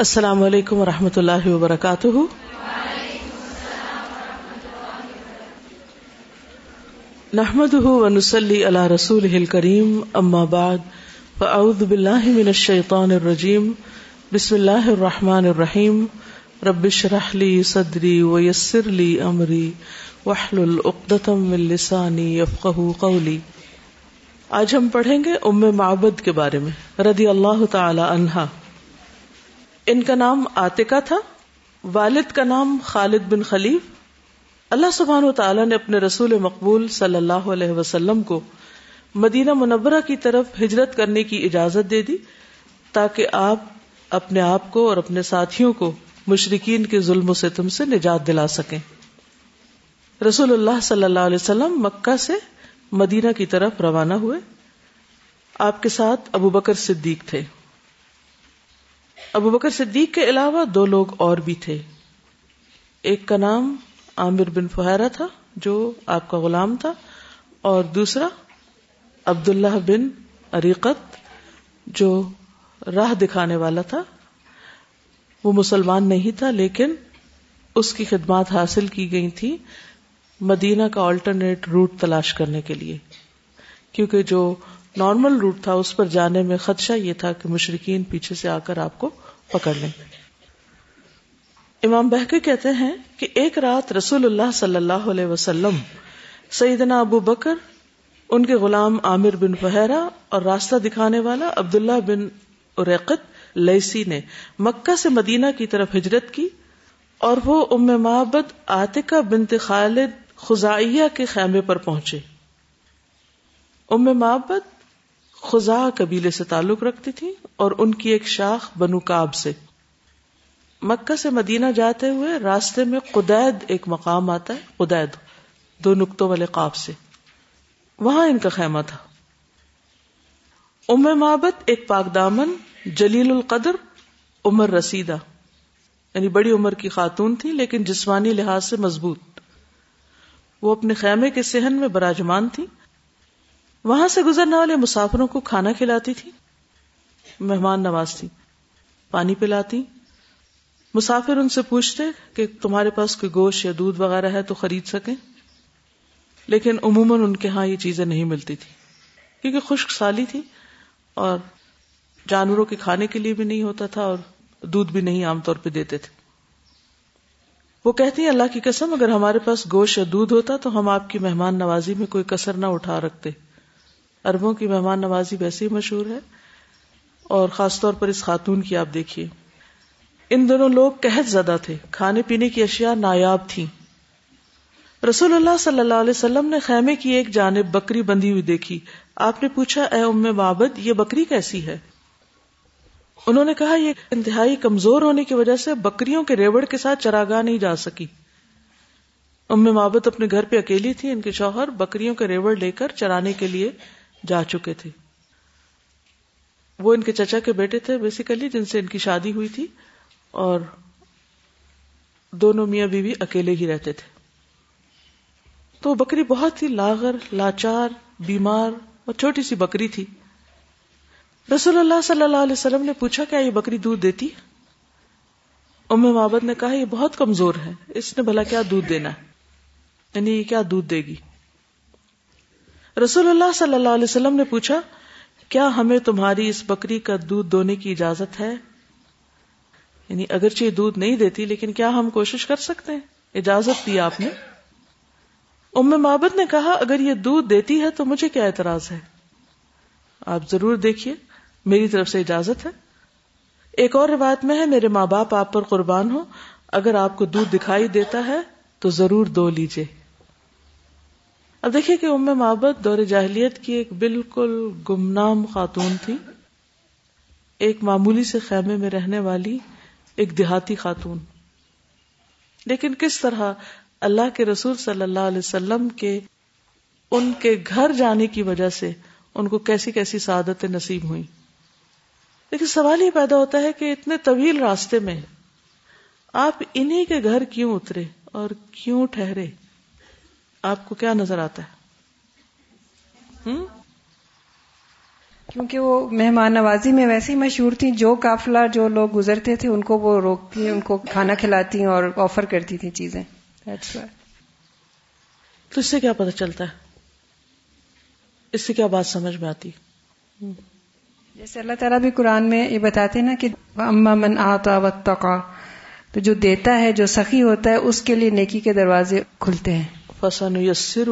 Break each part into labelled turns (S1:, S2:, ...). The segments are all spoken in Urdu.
S1: السلام علیکم و رحمۃ اللہ وبرکاتہ۔ نحمد ونسلی علی رسول کریم اما بعد، فاعوذ باللہ من الشیطان الرجیم، بسم اللہ الرحمن الرحیم۔ ربش رحلی صدری ویسر لی امری وحلل اقدتم من لسانی یفقہ قولی۔ آج ہم پڑھیں گے ام معبد کے بارے میں، رضی اللہ تعالی عنہا ان کا نام آتکا تھا، والد کا نام خالد بن خلیف۔ اللہ سبحان و تعالیٰ نے اپنے رسول مقبول صلی اللہ علیہ وسلم کو مدینہ منورہ کی طرف ہجرت کرنے کی اجازت دے دی تاکہ آپ اپنے آپ کو اور اپنے ساتھیوں کو مشرقین کے ظلم و ستم سے نجات دلا سکیں۔ رسول اللہ صلی اللہ علیہ وسلم مکہ سے مدینہ کی طرف روانہ ہوئے۔ آپ کے ساتھ ابو بکر صدیق تھے۔ ابو بکر صدیق کے علاوہ دو لوگ اور بھی تھے۔ ایک کا نام عامر بن فہرا تھا، جو آپ کا غلام تھا، اور دوسرا عبداللہ بن عریقت جو راہ دکھانے والا تھا۔ وہ مسلمان نہیں تھا، لیکن اس کی خدمات حاصل کی گئی تھی مدینہ کا آلٹرنیٹ روٹ تلاش کرنے کے لیے۔ کیونکہ جو نارمل روٹ تھا، اس پر جانے میں خدشہ یہ تھا کہ مشرقین پیچھے سے آ کر آپ کو پکڑ لیں۔ امام بہکے کہتے ہیں کہ ایک رات رسول اللہ صلی اللہ علیہ وسلم، سیدنا ابو بکر، ان کے غلام عامر بن فہرا اور راستہ دکھانے والا عبداللہ بن اریقت لیسی نے مکہ سے مدینہ کی طرف ہجرت کی اور وہ ام محبت آتکا بنت خالد خزائیہ کے خیمے پر پہنچے۔ ام محبت خزا قبیلے سے تعلق رکھتی تھی اور ان کی ایک شاخ بنو کاب سے۔ مکہ سے مدینہ جاتے ہوئے راستے میں قدید ایک مقام آتا ہے، قدید، دو نقطوں والے قاب سے۔ وہاں ان کا خیمہ تھا۔ ام محبت ایک پاک دامن، جلیل القدر، عمر رسیدہ۔ یعنی بڑی عمر کی خاتون تھی، لیکن جسمانی لحاظ سے مضبوط۔ وہ اپنے خیمے کے سہن میں براجمان تھی۔ وہاں سے گزرنے والے مسافروں کو کھانا کھلاتی تھی، مہمان نواز تھی، پانی پلاتی۔ مسافر ان سے پوچھتے کہ تمہارے پاس کوئی گوشت یا دودھ وغیرہ ہے تو خرید سکیں۔ لیکن عموماً ان کے ہاں یہ چیزیں نہیں ملتی تھی، کیونکہ خشک سالی تھی اور جانوروں کے کھانے کے لیے بھی نہیں ہوتا تھا اور دودھ بھی نہیں عام طور پہ دیتے تھے۔ وہ کہتی ہیں، اللہ کی قسم، اگر ہمارے پاس گوشت یا دودھ ہوتا تو ہم آپ کی مہمان نوازی میں کوئی کسر نہ اٹھا رکھتے۔ اربوں کی مہمان نوازی ویسے ہی مشہور ہے۔ اور خاص طور پر اس خاتون کی آپ دیکھیے۔ ان دونوں لوگ قحط زدہ تھے۔ کھانے پینے کی اشیاء نایاب تھیں۔ رسول اللہ صلی اللہ علیہ وسلم نے خیمے کی ایک جانب بکری بندھی ہوئی دیکھی۔ آپ نے پوچھا، اے ام بابد یہ بکری کیسی ہے؟ انہوں نے کہا، یہ انتہائی کمزور ہونے کی وجہ سے بکریوں کے ریوڑ کے ساتھ چراگاہ نہیں جا سکی۔ ام محبت اپنے گھر پہ اکیلی تھی۔ ان کے شوہر بکریوں کے ریوڑ لے کر چرانے کے لیے جا چکے تھے۔ وہ ان کے چچا کے بیٹے تھے بیسیکلی جن سے ان کی شادی ہوئی تھی، اور دونوں میاں بیوی اکیلے ہی رہتے تھے۔ تو بکری بہت ہی لاغر، لاچار، بیمار اور چھوٹی سی بکری تھی۔ رسول اللہ صلی اللہ علیہ وسلم نے پوچھا، کیا یہ بکری دودھ دیتی ام محبت نے کہا، یہ بہت کمزور ہے، اس نے بھلا کیا دودھ دینا یعنی یہ کیا دودھ دے گی؟ رسول اللہ صلی اللہ علیہ وسلم نے پوچھا، کیا ہمیں تمہاری اس بکری کا دودھ دونے کی اجازت ہے؟ یعنی اگرچہ دودھ نہیں دیتی، لیکن کیا ہم کوشش کر سکتے ہیں؟ اجازت دی آپ نے۔ ام محبت نے کہا، اگر یہ دودھ دیتی ہے تو مجھے کیا اعتراض ہے؟ آپ ضرور دیکھیے، میری طرف سے اجازت ہے۔ ایک اور روایت میں ہے، میرے ماں باپ آپ پر قربان ہو اگر آپ کو دودھ دکھائی دیتا ہے تو ضرور دو لیجیے اب دیکھیے کہ ام محبت دور جاہلیت کی ایک بالکل گمنام خاتون تھی۔ ایک معمولی سے خیمے میں رہنے والی، ایک دیہاتی خاتون۔ لیکن کس طرح اللہ کے رسول صلی اللہ علیہ وسلم کے، ان کے گھر جانے کی وجہ سے ان کو کیسی کیسی سعادت نصیب ہوئی لیکن سوال یہ پیدا ہوتا ہے کہ اتنے طویل راستے میں آپ انہی کے گھر کیوں اترے اور کیوں ٹھہرے؟ آپ کو کیا نظر آتا ہے؟
S2: کیونکہ وہ مہمان نوازی میں ویسے ہی مشہور تھیں جو قافلہ جو لوگ گزرتے تھے ان کو وہ روکتی ان کو کھانا کھلاتی اور آفر کرتی تھی چیزیں۔
S1: تو اس سے کیا پتہ چلتا ہے؟ اس سے کیا بات سمجھ میں آتی؟
S2: جیسے اللہ تعالیٰ بھی قرآن میں یہ بتاتے نا کہ اما من آتا و تو جو دیتا ہے جو سخی ہوتا ہے اس کے لیے نیکی کے دروازے کھلتے ہیں۔
S1: فسن یسر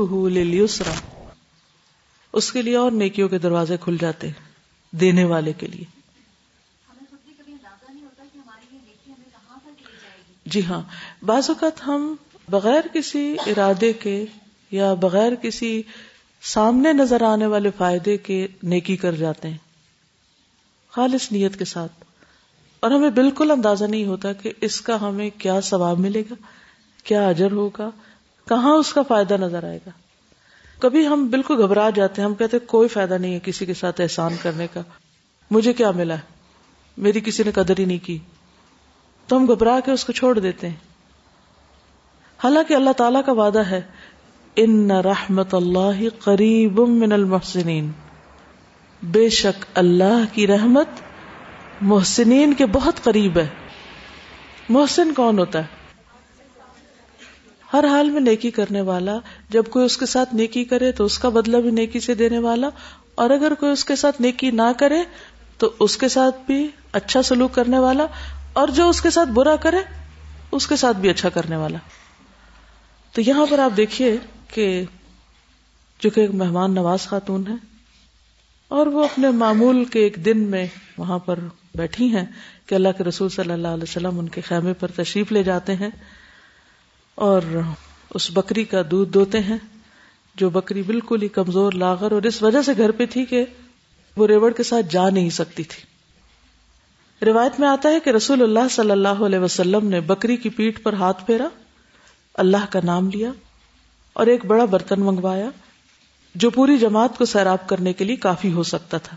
S1: اس کے لیے اور نیکیوں کے دروازے کھل جاتے ہیں، دینے والے کے لیے۔ جی ہاں بعض اوقات ہم بغیر کسی ارادے کے یا بغیر کسی سامنے نظر آنے والے فائدے کے نیکی کر جاتے ہیں، خالص نیت کے ساتھ۔ اور ہمیں بالکل اندازہ نہیں ہوتا کہ اس کا ہمیں کیا ثواب ملے گا، کیا اجر ہوگا کہاں اس کا فائدہ نظر آئے گا؟ کبھی ہم بالکل گھبرا جاتے ہیں، ہم کہتے کوئی فائدہ نہیں ہے کسی کے ساتھ احسان کرنے کا۔ مجھے کیا ملا؟ ہے میری کسی نے قدر ہی نہیں کی۔ تو ہم گھبرا کے اس کو چھوڑ دیتے ہیں۔ حالانکہ اللہ تعالی کا وعدہ ہے، ان رحمت اللہ قریب من المحسنین بے شک اللہ کی رحمت محسنین کے بہت قریب ہے۔ محسن کون ہوتا ہے؟ ہر حال میں نیکی کرنے والا، جب کوئی اس کے ساتھ نیکی کرے تو اس کا بدلہ بھی نیکی سے دینے والا، اور اگر کوئی اس کے ساتھ نیکی نہ کرے تو اس کے ساتھ بھی اچھا سلوک کرنے والا، اور جو اس کے ساتھ برا کرے، اس کے ساتھ بھی اچھا کرنے والا۔ تو یہاں پر آپ دیکھیے کہ جو کہ ایک مہمان نواز خاتون ہے اور وہ اپنے معمول کے ایک دن میں وہاں پر بیٹھی ہیں کہ اللہ کے رسول صلی اللہ علیہ وسلم ان کے خیمے پر تشریف لے جاتے ہیں۔ اور اس بکری کا دودھ دوتے ہیں، جو بکری بالکل ہی کمزور لاغر اور اس وجہ سے گھر پہ تھی کہ وہ ریوڑ کے ساتھ جا نہیں سکتی تھی۔ روایت میں آتا ہے کہ رسول اللہ صلی اللہ علیہ وسلم نے بکری کی پیٹ پر ہاتھ پھیرا، اللہ کا نام لیا اور ایک بڑا برتن منگوایا، جو پوری جماعت کو سیراب کرنے کے لیے کافی ہو سکتا تھا۔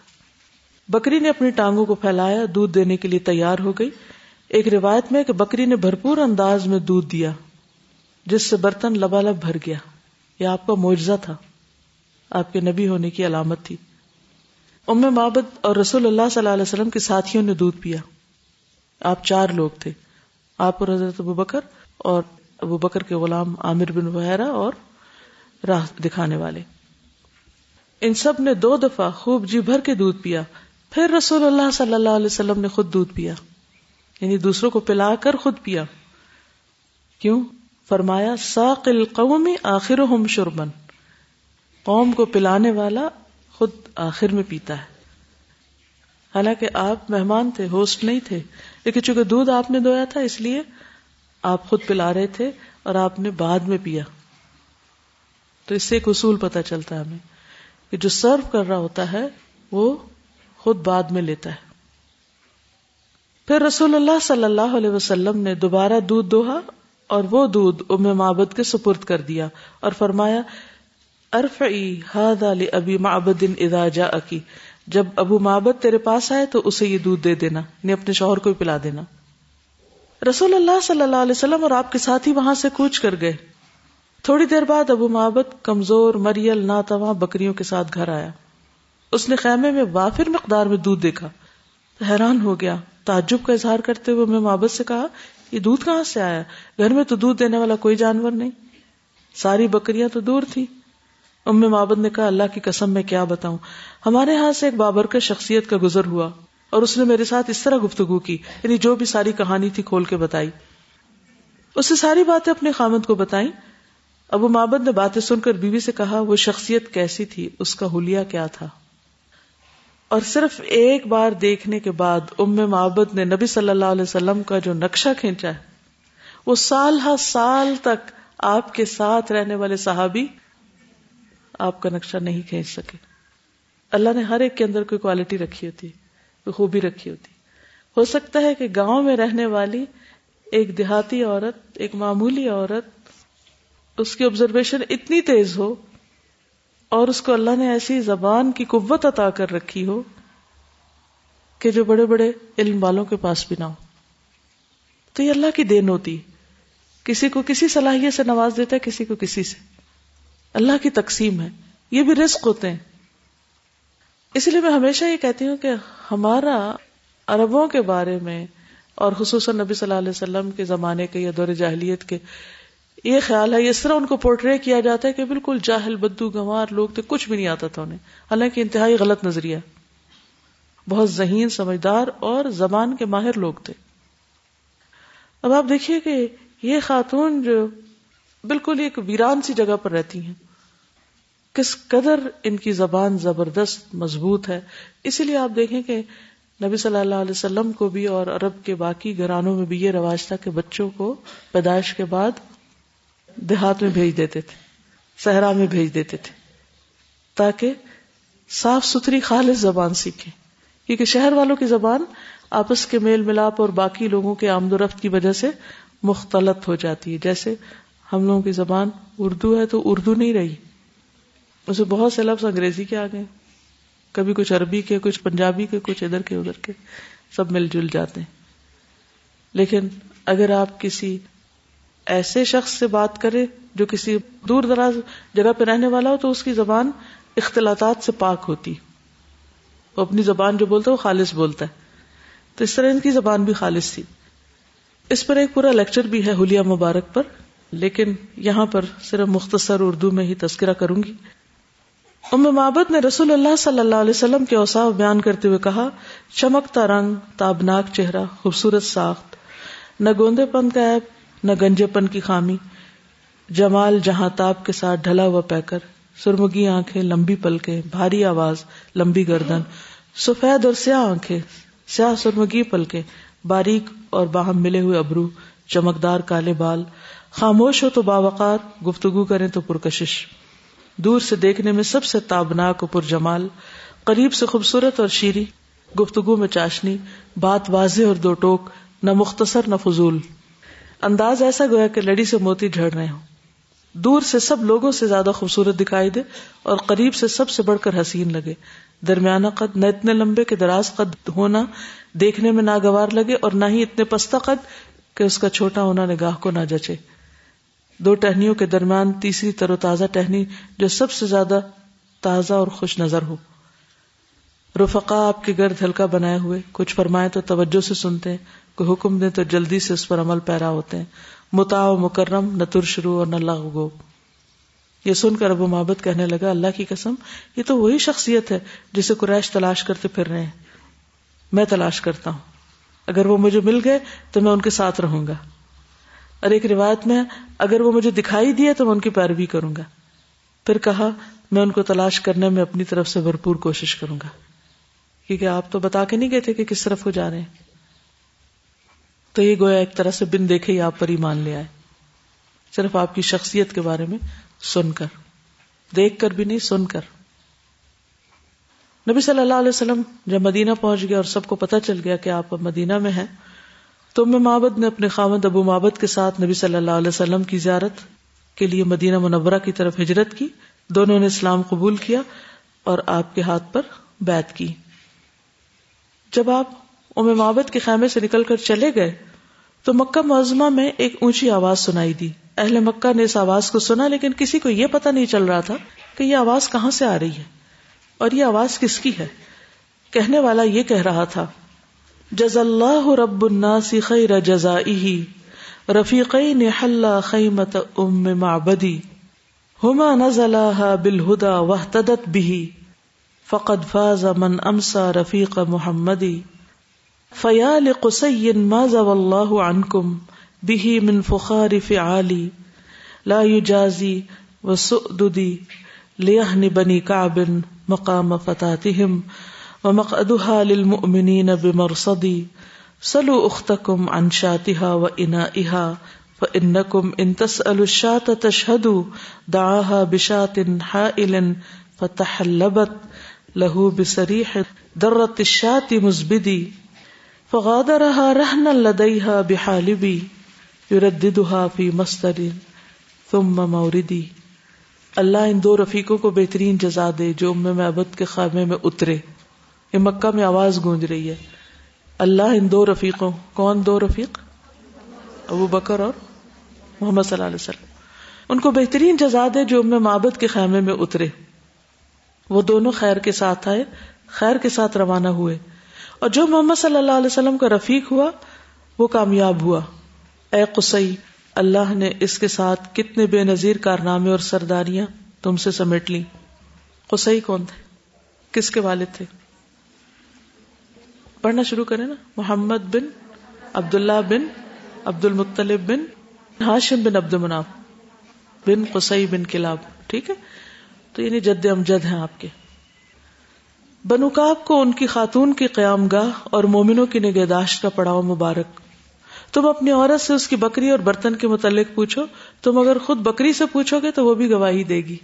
S1: بکری نے اپنی ٹانگوں کو پھیلایا، دودھ دینے کے لیے تیار ہو گئی۔ ایک روایت میں کہ بکری نے بھرپور انداز میں دودھ دیا۔ جس سے برتن لبالب بھر گیا، یہ آپ کا معجزہ تھا، آپ کے نبی ہونے کی علامت تھی۔ ام محبت اور رسول اللہ صلی اللہ علیہ وسلم کے ساتھیوں نے دودھ پیا۔ آپ چار لوگ تھے، آپ اور حضرت ابو بکر اور ابو بکر کے غلام عامر بن وحیرہ اور راہ دکھانے والے۔ ان سب نے دو دفعہ خوب جی بھر کے دودھ پیا، پھر رسول اللہ صلی اللہ علیہ وسلم نے خود دودھ پیا یعنی دوسروں کو پلا کر خود پیا۔ کیوں؟ فرمایا، ساق القوم آخر شربن قوم کو پلانے والا خود آخر میں پیتا ہے۔ حالانکہ آپ مہمان تھے، ہوسٹ نہیں تھے، لیکن چونکہ دودھ آپ نے دھویا تھا، اس لیے آپ خود پلا رہے تھے اور آپ نے بعد میں پیا۔ تو اس سے ایک اصول پتا چلتا ہے ہمیں کہ جو سرو کر رہا ہوتا ہے، وہ خود بعد میں لیتا ہے۔ پھر رسول اللہ صلی اللہ علیہ وسلم نے دوبارہ دودھ دوہا اور وہ دودھ ام معبد کے سپرد کر دیا اور فرمایا، ارفعی ہادا ابی معبد اذا جاءکی، جب ابو معبد تیرے پاس آئے تو اسے یہ دودھ دے دینا یعنی اپنے شوہر کو پلا دینا۔ رسول اللہ صلی اللہ علیہ وسلم اور آپ کے ساتھی وہاں سے کوچ کر گئے۔ تھوڑی دیر بعد ابو محبت کمزور، مریل، ناتواں بکریوں کے ساتھ گھر آیا۔ اس نے خیمے میں وافر مقدار میں دودھ دیکھا۔ حیران ہو گیا۔ تعجب کا اظہار کرتے ہوئے میں محبت سے کہا یہ دودھ کہاں سے آیا؟ گھر میں تو دودھ دینے والا کوئی جانور نہیں۔ ساری بکریاں تو دور تھی ام محبت نے کہا، اللہ کی قسم، میں کیا بتاؤں؟ ہمارے ہاں سے ایک بابر کا شخصیت کا گزر ہوا اور اس نے میرے ساتھ اس طرح گفتگو کی یعنی جو بھی ساری کہانی تھی کھول کے بتائی۔ اس نے ساری باتیں اپنے خامد کو بتائی ابو مابد نے باتیں سن کر بیوی سے کہا، وہ شخصیت کیسی تھی؟ اس کا حلیہ کیا تھا؟ اور صرف ایک بار دیکھنے کے بعد ام محبت نے نبی صلی اللہ علیہ وسلم کا جو نقشہ کھینچا ہے، وہ سال ہر سال تک آپ کے ساتھ رہنے والے صحابی آپ کا نقشہ نہیں کھینچ سکے۔ اللہ نے ہر ایک کے اندر کوئی کوالٹی رکھی ہوتی، کوئی خوبی رکھی ہوتی۔ ہو سکتا ہے کہ گاؤں میں رہنے والی ایک دیہاتی عورت، ایک معمولی عورت، اس کی آبزرویشن اتنی تیز ہو اور اس کو اللہ نے ایسی زبان کی قوت عطا کر رکھی ہو کہ جو بڑے بڑے علم والوں کے پاس بھی نہ ہو۔ تو یہ اللہ کی دین ہوتی۔ کسی کو کسی صلاحیت سے نواز دیتا ہے، کسی کو کسی سے۔ اللہ کی تقسیم ہے۔ یہ بھی رزق ہوتے ہیں۔ اس لیے میں ہمیشہ یہ کہتی ہوں کہ ہمارا عربوں کے بارے میں اور خصوصاً نبی صلی اللہ علیہ وسلم کے زمانے کے یا دور جاہلیت کے یہ خیال ہے، اس طرح ان کو پورٹری کیا جاتا ہے کہ بالکل جاہل، بدو گوار لوگ تھے کچھ بھی نہیں آتا تھا انہیں۔ حالانکہ انتہائی غلط نظریہ۔ بہت ذہین، سمجھدار اور زبان کے ماہر لوگ تھے۔ اب آپ دیکھیے کہ یہ خاتون جو بالکل ایک ویران سی جگہ پر رہتی ہیں۔ کس قدر ان کی زبان زبردست، مضبوط ہے۔ اسی لیے آپ دیکھیں کہ نبی صلی اللہ علیہ وسلم کو بھی اور عرب کے باقی گھرانوں میں بھی یہ رواج تھا کہ بچوں کو پیدائش کے بعد دیہات میں بھیج دیتے تھے، صحرا میں بھیج دیتے تھے، تاکہ صاف ستھری خالص زبان سیکھیں۔ کیونکہ شہر والوں کی زبان آپس کے میل ملاپ اور باقی لوگوں کے آمد و رفت کی وجہ سے مختلط ہو جاتی ہے۔ جیسے ہم لوگوں کی زبان اردو ہے تو اردو نہیں رہی۔ اسے بہت سے لفظ انگریزی کے آ گئے کبھی کچھ عربی کے، کچھ پنجابی کے، کچھ ادھر کے ادھر کے، سب مل جل جاتے ہیں۔ لیکن اگر آپ کسی ایسے شخص سے بات کرے جو کسی دور دراز جگہ پہ رہنے والا ہو تو اس کی زبان اختلاطات سے پاک ہوتی۔ وہ اپنی زبان جو بولتا ہے وہ خالص بولتا ہے۔ تو اس طرح ان کی زبان بھی خالص تھی۔ اس پر ایک پورا لیکچر بھی ہے حلیہ مبارک پر، لیکن یہاں پر صرف مختصر اردو میں ہی تذکرہ کروں گی۔ ام محبت نے رسول اللہ صلی اللہ علیہ وسلم کے اوساف بیان کرتے ہوئے کہا، چمکتا رنگ، تابناک چہرہ، خوبصورت ساخت، نہ گوندے پن کا ایپ نہ گنجے پن کی خامی، جمال جہاں تاب کے ساتھ ڈھلا ہوا پیکر، سرمگی آنکھیں لمبی پلکیں، بھاری آواز، لمبی گردن، سفید اور سیاہ آنکھیں، سیاہ سرمگی پلکیں، باریک اور باہم ملے ہوئے ابرو، چمکدار کالے بال۔ خاموش ہو تو باوقار گفتگو کریں تو پرکشش۔ دور سے دیکھنے میں سب سے تابناک پر جمال قریب سے خوبصورت اور شیری گفتگو میں چاشنی، بات واضح اور دو ٹوک، نہ مختصر، نہ فضول۔ انداز ایسا گویا کہ لڑی سے موتی جھڑ رہے ہوں۔ دور سے سب لوگوں سے زیادہ خوبصورت دکھائی دے اور قریب سے سب سے بڑھ کر حسین لگے۔ درمیانہ قد نہ اتنے لمبے کے دراز قد ہونا دیکھنے میں ناگوار لگے اور نہ ہی اتنے پستہ قد کہ اس کا چھوٹا ہونا نگاہ کو نہ جچے۔ دو ٹہنیوں کے درمیان تیسری تر و تازہ ٹہنی جو سب سے زیادہ تازہ اور خوش نظر ہو۔ رفقا آپ کے گرد ہلکا بنائے ہوئے، کچھ فرمائے تو توجہ سے سنتے ہیں۔ کوئی حکم دے تو جلدی سے اس پر عمل پیرا ہوتے ہیں۔ متا و مکرم، نہ تر شروع اور نہ لغو یہ سن کر ابو محبت کہنے لگا، اللہ کی قسم، یہ تو وہی شخصیت ہے جسے قریش تلاش کرتے پھر رہے ہیں۔ میں تلاش کرتا ہوں۔ اگر وہ مجھے مل گئے تو میں ان کے ساتھ رہوں گا۔ اور ایک روایت میں، اگر وہ مجھے دکھائی دیے تو میں ان کی پیروی کروں گا۔ پھر کہا، میں ان کو تلاش کرنے میں اپنی طرف سے بھرپور کوشش کروں گا۔ کیونکہ آپ تو بتا کے نہیں گئے تھے کہ کس طرف کو جا رہے ہیں۔ تو یہ گویا ایک طرح سے بن دیکھے ہی آپ پر ہی مان لے آئے۔ صرف آپ کی شخصیت کے بارے میں سن کر۔ دیکھ کر بھی نہیں، سن کر۔ نبی صلی اللہ علیہ وسلم جب مدینہ پہنچ گیا اور سب کو پتا چل گیا کہ آپ اب مدینہ میں ہیں، تو ام محبت نے اپنے خامد ابو محبت کے ساتھ نبی صلی اللہ علیہ وسلم کی زیارت کے لیے مدینہ منورہ کی طرف ہجرت کی۔ دونوں نے اسلام قبول کیا اور آپ کے ہاتھ پر بیت کی۔ جب آپ ام محبت کے خیمے سے نکل کر چلے گئے تو مکہ معظمہ میں ایک اونچی آواز سنائی دی۔ اہل مکہ نے اس آواز کو سنا، لیکن کسی کو یہ پتا نہیں چل رہا تھا کہ یہ آواز کہاں سے آ رہی ہے۔ اور یہ آواز کس کی ہے؟ کہنے والا یہ کہہ رہا تھا جز اللہ رب الناس خیر جزائه رفیقین حلا خیمت ام معبدی، ہما نزلاها بالہدا واہتدت به فقد فاز من امسا رفیق محمدی۔ فیا لقصی ما زو اللہ عنکم به من فخار فعالی لا يجازی وسؤددی لیہن بنی کعب مقام فتاتهم ومقعدها للمؤمنين بمرصدي سلوا اختكم عن شاتها وانائها فانكم ان تسالوا الشاة تشهدوا دعاها بشاة حائل فتحلبت له بسريح درت الشاة مزبدي فغادرها رهنا لديها بحالبي، يرددها في مصدر ثم موردي. اللہ ان دو رفیقوں کو بہترین جزا دے جو ام معبد کے خیمے میں اترے۔ یہ مکہ میں آواز گونج رہی ہے۔ اللہ ان دو رفیقوں، کون دو رفیق؟ ابو بکر اور محمد صلی اللہ علیہ وسلم۔ ان کو بہترین جزا دے جو ام معبد کے خیمے میں اترے۔ وہ دونوں خیر کے ساتھ آئے، خیر کے ساتھ روانہ ہوئے۔ اور جو محمد صلی اللہ علیہ وسلم کا رفیق ہوا، وہ کامیاب ہوا۔ اے قصی، اللہ نے اس کے ساتھ کتنے بے نظیر کارنامے اور سرداریاں تم سے سمیٹ لی قصی کون تھے؟ کس کے والد تھے؟ پڑھنا شروع کریں نا۔ محمد بن عبد اللہ بن عبد المطلب بن ہاشم بن عبد مناف بن قصی بن کلاب۔ ٹھیک ہے؟ تو یعنی جد امجد ہیں آپ کے۔ بنوکاب کو ان کی خاتون کی قیام گاہ اور مومنوں کی نگہداشت کا پڑاؤ مبارک۔ تم اپنی عورت سے اس کی بکری اور برتن کے متعلق پوچھو۔ تم اگر خود بکری سے پوچھو گے تو وہ بھی گواہی دے گی۔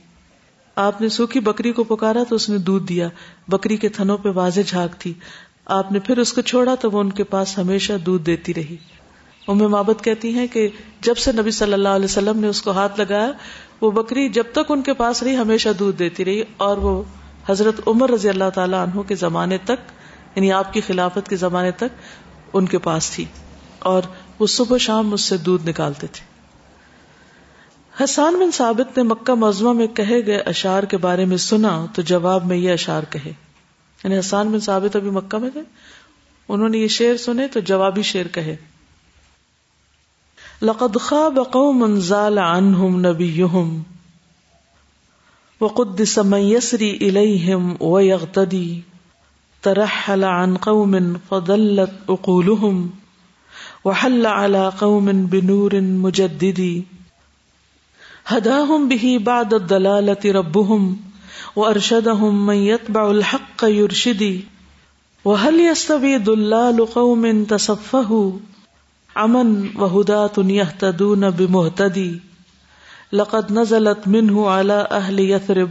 S1: آپ نے سوکھی بکری کو پکارا تو اس نے دودھ دیا۔ بکری کے تھنوں پہ واضح جھاگ تھی۔ آپ نے پھر اس کو چھوڑا تو وہ ان کے پاس ہمیشہ دودھ دیتی رہی۔ ام محبت کہتی ہیں کہ جب سے نبی صلی اللہ علیہ وسلم نے اس کو ہاتھ لگایا، وہ بکری جب تک ان کے پاس رہی ہمیشہ دودھ دیتی رہی اور وہ حضرت عمر رضی اللہ تعالیٰ عنہ کے زمانے تک یعنی آپ کی خلافت کے زمانے تک ان کے پاس تھی اور وہ صبح شام مجھ سے دودھ نکالتے تھے۔ حسان بن ثابت نے مکہ معظمہ میں کہے گئے اشار کے بارے میں سنا تو جواب میں یہ اشار کہے۔ یعنی حسان بن ثابت ابھی مکہ میں تھے۔ انہوں نے یہ شعر سنے تو جوابی شعر کہے۔ لقد خاب قوم زال عنهم نبيهم وقدس من يسري إليهم ويغتدي. ترحل عن قوم فضلت عقولهم وحل على قوم بنور مجدد. هداهم به بعد الضلالة ربهم. وأرشدهم من يتبع الحق يرشدي وهل يستوي ضلال قوم تصفهوا امن و ہدا تن بمحتدی لقد نزلت منه على اهل يثرب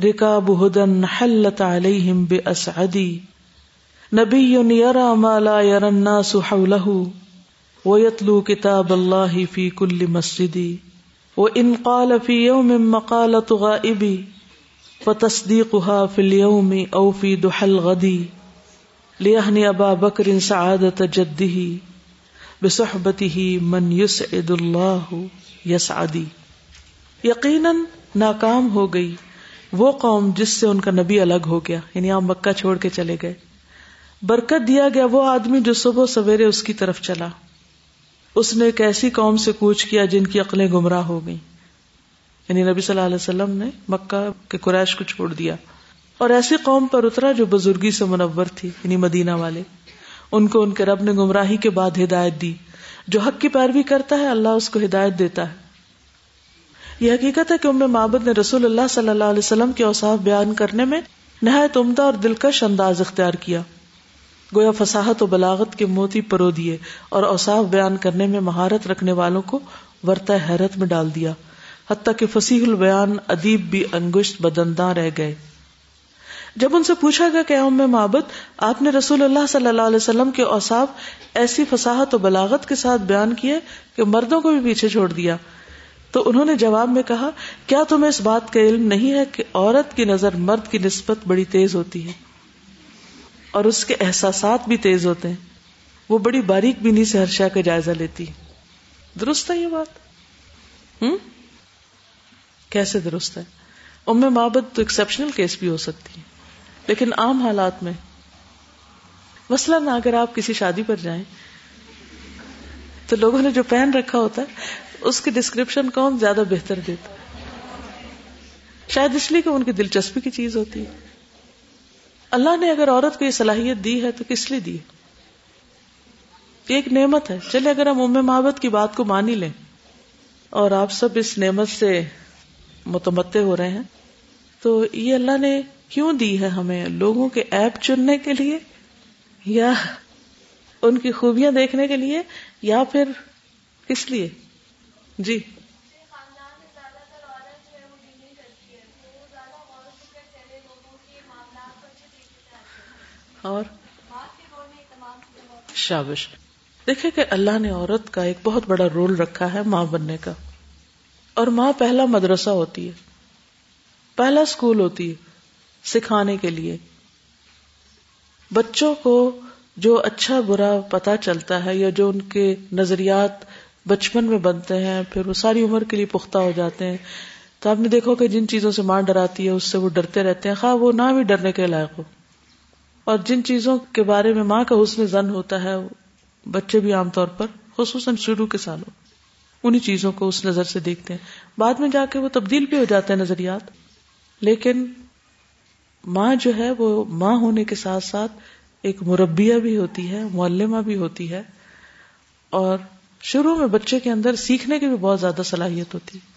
S1: ركاب هدى حلت عليهم باسعدي نبي يرى ما لا يرى الناس حوله ويتلو كتاب الله في كل مسجد. وإن قال في يوم مقالة غائب فتصديقها في اليوم أو في دحى الغد. ليهني أبا بكر سعادة جده بصحبتی ہی من یس عد اللہ یس عدی یقیناً ناکام ہو گئی۔ وہ قوم جس سے ان کا نبی الگ ہو گیا یعنی آپ مکہ چھوڑ کے چلے گئے۔ برکت دیا گیا وہ آدمی جو صبح سویرے اس کی طرف چلا۔ اس نے ایک ایسی قوم سے کوچ کیا جن کی عقلیں گمراہ ہو گئی یعنی نبی صلی اللہ علیہ وسلم نے مکہ کے قریش کو چھوڑ دیا۔ اور ایسی قوم پر اترا جو بزرگی سے منور تھی یعنی مدینہ والے۔ ان کو ان کے رب نے گمراہی کے بعد ہدایت دی۔ جو حق کی پیروی کرتا ہے، اللہ اس کو ہدایت دیتا ہے۔ یہ حقیقت ہے کہ ام محبت نے رسول اللہ صلی اللہ علیہ وسلم کے اوساف بیان کرنے میں نہایت عمدہ اور دلکش انداز اختیار کیا۔ گویا فساحت و بلاغت کے موتی پرو دیے اور اوساف بیان کرنے میں مہارت رکھنے والوں کو ورتا حیرت میں ڈال دیا۔ حتیٰ کہ فصیح البیان ادیب بھی انگشت بدنداں رہ گئے۔ جب ان سے پوچھا گیا کہ ام محبت آپ نے رسول اللہ صلی اللہ علیہ وسلم کے اوساف ایسی فساحت و بلاغت کے ساتھ بیان کیے کہ مردوں کو بھی پیچھے چھوڑ دیا۔ تو انہوں نے جواب میں کہا، کیا تمہیں اس بات کا علم نہیں ہے کہ عورت کی نظر مرد کی نسبت بڑی تیز ہوتی ہے؟ اور اس کے احساسات بھی تیز ہوتے ہیں۔ وہ بڑی باریک بینی سے ہر شا کا جائزہ لیتی درست ہے یہ بات؟ ہوں کیسے درست ہے؟ ام محبت تو ایکسپشنل کیس بھی ہو سکتی ہے۔ لیکن عام حالات میں، مثلاً اگر آپ کسی شادی پر جائیں، تو لوگوں نے جو پہن رکھا ہوتا ہے اس کی ڈسکرپشن کون زیادہ بہتر دیتا؟ شاید اس لیے کہ ان کی دلچسپی کی چیز ہوتی ہے۔ اللہ نے اگر عورت کو یہ صلاحیت دی ہے تو کس لیے دی ایک نعمت ہے۔ چلے، اگر ہم ام محبت کی بات کو مان ہی لیں اور آپ سب اس نعمت سے متمتے ہو رہے ہیں، تو یہ اللہ نے کیوں دی ہے ہمیں؟ لوگوں کے ایپ چننے کے لیے یا ان کی خوبیاں دیکھنے کے لیے یا پھر کس لیے؟ جی۔ اور؟ شابش۔ دیکھے کہ اللہ نے عورت کا ایک بہت بڑا رول رکھا ہے ماں بننے کا۔ اور ماں پہلا مدرسہ ہوتی ہے۔ پہلا اسکول ہوتی ہے سکھانے کے لیے۔ بچوں کو جو اچھا برا پتا چلتا ہے یا جو ان کے نظریات بچپن میں بنتے ہیں، پھر وہ ساری عمر کے لیے پختہ ہو جاتے ہیں۔ تو آپ نے دیکھو کہ جن چیزوں سے ماں ڈراتی ہے، اس سے وہ ڈرتے رہتے ہیں۔ خواہ وہ نہ بھی ڈرنے کے لائق ہو۔ اور جن چیزوں کے بارے میں ماں کا حسن زن ہوتا ہے بچے بھی عام طور پر خصوصاً شروع کے سالوں انہیں چیزوں کو اس نظر سے دیکھتے ہیں۔ بعد میں جا کے وہ تبدیل بھی ہو جاتے ہیں نظریات۔ لیکن ماں جو ہے، وہ ماں ہونے کے ساتھ ساتھ ایک مربیہ بھی ہوتی ہے، معلمہ بھی ہوتی ہے۔ اور شروع میں بچے کے اندر سیکھنے کی بھی بہت زیادہ صلاحیت ہوتی ہے۔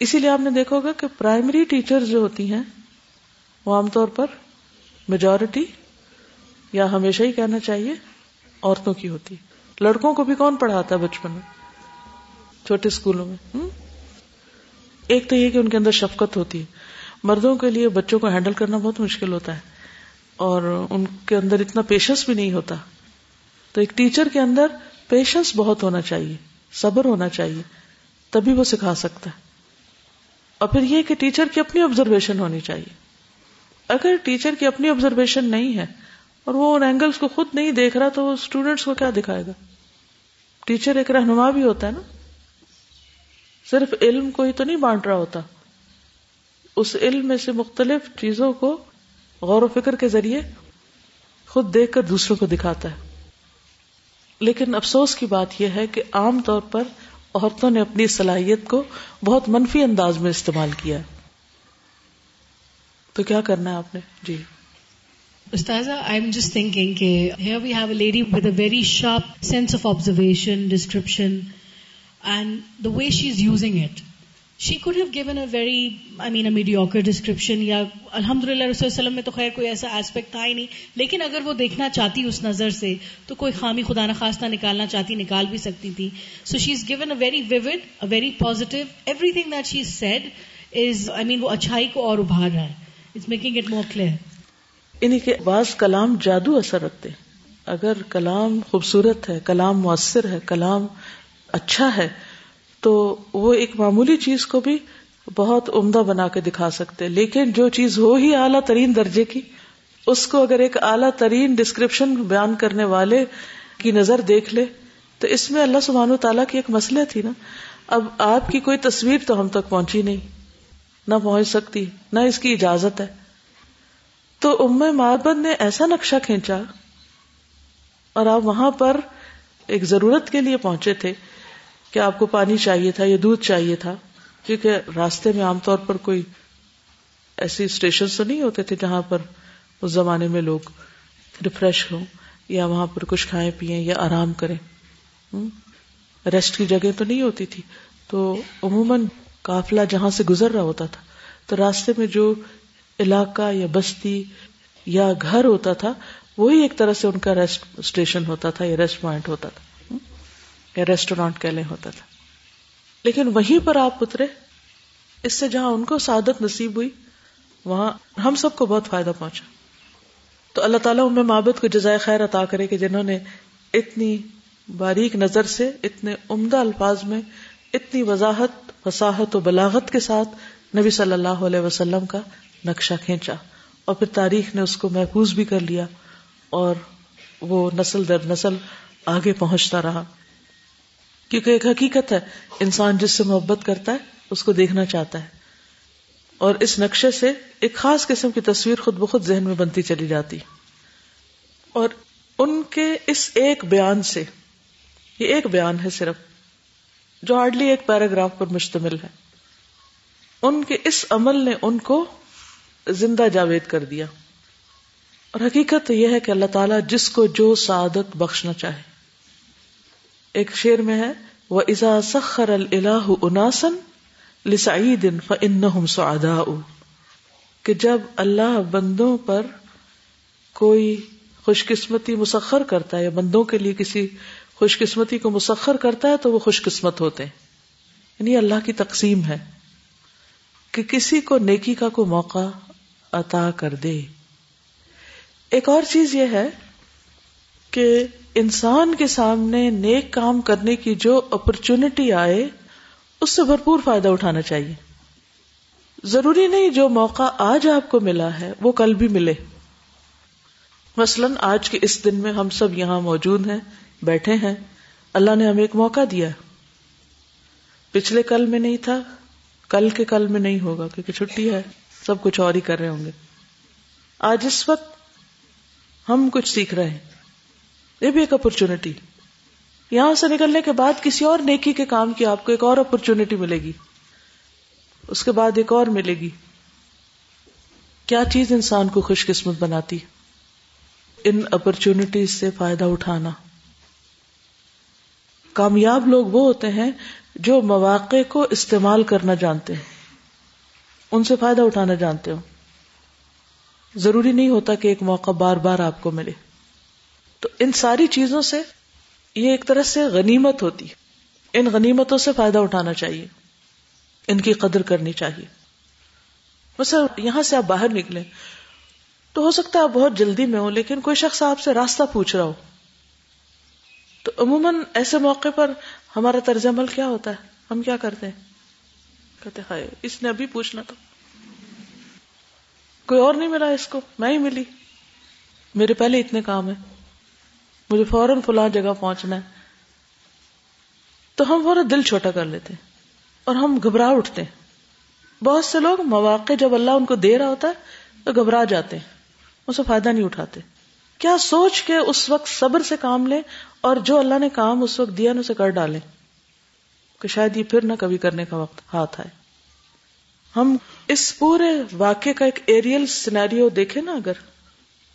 S1: اسی لیے آپ نے دیکھا ہوگا کہ پرائمری ٹیچر جو ہوتی ہیں، وہ عام طور پر میجورٹی یا ہمیشہ ہی کہنا چاہیے عورتوں کی ہوتی لڑکوں کو بھی کون پڑھاتا ہے بچپن میں؟ چھوٹے اسکولوں میں۔ ایک تو یہ کہ ان کے اندر شفقت ہوتی ہے۔ مردوں کے لیے بچوں کو ہینڈل کرنا بہت مشکل ہوتا ہے۔ اور ان کے اندر اتنا پیشنس بھی نہیں ہوتا۔ تو ایک ٹیچر کے اندر پیشنس بہت ہونا چاہیے، صبر ہونا چاہیے، تبھی وہ سکھا سکتا ہے۔ اور پھر یہ کہ ٹیچر کی اپنی آبزرویشن ہونی چاہیے۔ اگر ٹیچر کی اپنی آبزرویشن نہیں ہے اور وہ ان اینگلس کو خود نہیں دیکھ رہا تو وہ اسٹوڈینٹس کو کیا دکھائے گا؟ ٹیچر ایک رہنما بھی ہوتا ہے نا۔ صرف علم کو ہی تو نہیں بانٹ رہا ہوتا۔ اس علم میں سے مختلف چیزوں کو غور و فکر کے ذریعے خود دیکھ کر دوسروں کو دکھاتا ہے۔ لیکن افسوس کی بات یہ ہے کہ عام طور پر عورتوں نے اپنی صلاحیت کو بہت منفی انداز میں استعمال کیا ہے۔ تو کیا کرنا ہے آپ نے؟ جی۔
S3: استاذہ آئی ایم جسٹ تھنکنگ کہ here we have a lady with a very sharp sense of observation description and the way she is using it she could have given a very I mean a mediocre description یا الحمد للہ رسول وسلم میں تو خیر کوئی ایسا ایسپیکٹ تھا ہی نہیں۔ لیکن اگر وہ دیکھنا چاہتی اس نظر سے تو کوئی خامی خدا نخواستہ نکالنا چاہتی نکال بھی سکتی تھی۔ So she is given a very vivid a very positive everything that she is said as I mean وہ اچھائی کو اور ابھار رہا ہے۔ It's making it more clear
S1: انہیں کے بعض کلام جادو اثر رکھتے اگر کلام خوبصورت ہے، کلام مؤثر ہے، کلام اچھا ہے تو وہ ایک معمولی چیز کو بھی بہت عمدہ بنا کے دکھا سکتے۔ لیکن جو چیز ہو ہی اعلیٰ ترین درجے کی، اس کو اگر ایک اعلیٰ ترین ڈسکرپشن بیان کرنے والے کی نظر دیکھ لے، تو اس میں اللہ سبحان و تعالیٰ کی ایک مسئلہ تھی نا۔ اب آپ کی کوئی تصویر تو ہم تک پہنچی نہیں، نہ پہنچ سکتی، نہ اس کی اجازت ہے۔ تو ام محبت نے ایسا نقشہ کھینچا اور آپ وہاں پر ایک ضرورت کے لیے پہنچے تھے۔ کہ آپ کو پانی چاہیے تھا یا دودھ چاہیے تھا، کیونکہ راستے میں عام طور پر کوئی ایسی اسٹیشن تو نہیں ہوتے تھے جہاں پر اس زمانے میں لوگ ریفریش ہوں یا وہاں پر کچھ کھائیں پیئیں یا آرام کریں۔ ریسٹ کی جگہ تو نہیں ہوتی تھی۔ تو عموماً کافلا جہاں سے گزر رہا ہوتا تھا، تو راستے میں جو علاقہ یا بستی یا گھر ہوتا تھا، وہی ایک طرح سے ان کا ریسٹ اسٹیشن ہوتا تھا یا ریسٹ پوائنٹ ہوتا تھا۔ یا ریسٹورانٹ کہ لیں ہوتا تھا۔ لیکن وہیں پر آپ اترے، اس سے جہاں ان کو سعادت نصیب ہوئی، وہاں ہم سب کو بہت فائدہ پہنچا۔ تو اللہ تعالیٰ ان میں کو جزائے خیر عطا کرے کہ جنہوں نے اتنی باریک نظر سے، اتنے عمدہ الفاظ میں، اتنی وضاحت فصاحت و بلاغت کے ساتھ نبی صلی اللہ علیہ وسلم کا نقشہ کھینچا۔ اور پھر تاریخ نے اس کو محفوظ بھی کر لیا اور وہ نسل در نسل آگے پہنچتا رہا۔ کیونکہ ایک حقیقت ہے، انسان جس سے محبت کرتا ہے، اس کو دیکھنا چاہتا ہے۔ اور اس نقشے سے ایک خاص قسم کی تصویر خود بخود ذہن میں بنتی چلی جاتی۔ اور ان کے اس ایک بیان سے، یہ ایک بیان ہے صرف، جو ہارڈلی ایک پیراگراف پر مشتمل ہے۔ ان کے اس عمل نے ان کو زندہ جاوید کر دیا۔ اور حقیقت یہ ہے کہ اللہ تعالیٰ جس کو جو سعادت بخشنا چاہے۔ ایک شیر میں ہے وہ ازا سخر اللہ اناسن لسعید فانہم سعداء۔ کہ جب اللہ بندوں پر کوئی خوش قسمتی مسخر کرتا ہے یا بندوں کے لیے کسی خوش قسمتی کو مسخر کرتا ہے تو وہ خوش قسمت ہوتے ہیں۔ یعنی اللہ کی تقسیم ہے کہ کسی کو نیکی کا کوئی موقع عطا کر دے۔ ایک اور چیز یہ ہے کہ انسان کے سامنے نیک کام کرنے کی جو اپرچونٹی آئے، اس سے بھرپور فائدہ اٹھانا چاہیے۔ ضروری نہیں جو موقع آج آپ کو ملا ہے، وہ کل بھی ملے۔ مثلاً آج کے اس دن میں ہم سب یہاں موجود ہیں، بیٹھے ہیں۔ اللہ نے ہمیں ایک موقع دیا۔ پچھلے کل میں نہیں تھا، کل کے کل میں نہیں ہوگا، کیونکہ چھٹی ہے۔ سب کچھ اور ہی کر رہے ہوں گے۔ آج اس وقت ہم کچھ سیکھ رہے ہیں۔ یہ بھی ایک اپرچونٹی یہاں سے نکلنے کے بعد کسی اور نیکی کے کام کی آپ کو ایک اور اپرچونٹی ملے گی۔ اس کے بعد ایک اور ملے گی۔ کیا چیز انسان کو خوش قسمت بناتی؟ ان اپرچونٹیز سے فائدہ اٹھانا۔ کامیاب لوگ وہ ہوتے ہیں جو مواقع کو استعمال کرنا جانتے ہیں۔ ان سے فائدہ اٹھانا جانتے ہو۔ ضروری نہیں ہوتا کہ ایک موقع بار بار آپ کو ملے۔ تو ان ساری چیزوں سے یہ ایک طرح سے غنیمت ہوتی ان غنیمتوں سے فائدہ اٹھانا چاہیے۔ ان کی قدر کرنی چاہیے۔ مثلا یہاں سے آپ باہر نکلے تو ہو سکتا ہے آپ بہت جلدی میں ہو لیکن کوئی شخص آپ سے راستہ پوچھ رہا ہو۔ تو عموماً ایسے موقع پر ہمارا طرز عمل کیا ہوتا ہے؟ ہم کیا کرتے ہیں؟ کہتے ہائے، اس نے ابھی پوچھنا تھا۔ کوئی اور نہیں ملا اس کو؟ میں ہی ملی۔ میرے پہلے اتنے کام ہے مجھے فوراً فلاں جگہ پہنچنا ہے۔ تو ہم فوراً دل چھوٹا کر لیتے ہیں اور ہم گھبرا اٹھتے۔ ہیں بہت سے لوگ مواقع جب اللہ ان کو دے رہا ہوتا ہے تو گھبرا جاتے ہیں۔ اسے فائدہ نہیں اٹھاتے۔ کیا سوچ کے اس وقت صبر سے کام لیں اور جو اللہ نے کام اس وقت دیا نا اسے کر ڈالیں۔ کہ شاید یہ پھر نہ کبھی کرنے کا وقت ہاتھ آئے۔ ہم اس پورے واقعے کا ایک ایریل سینیریو دیکھیں نا اگر۔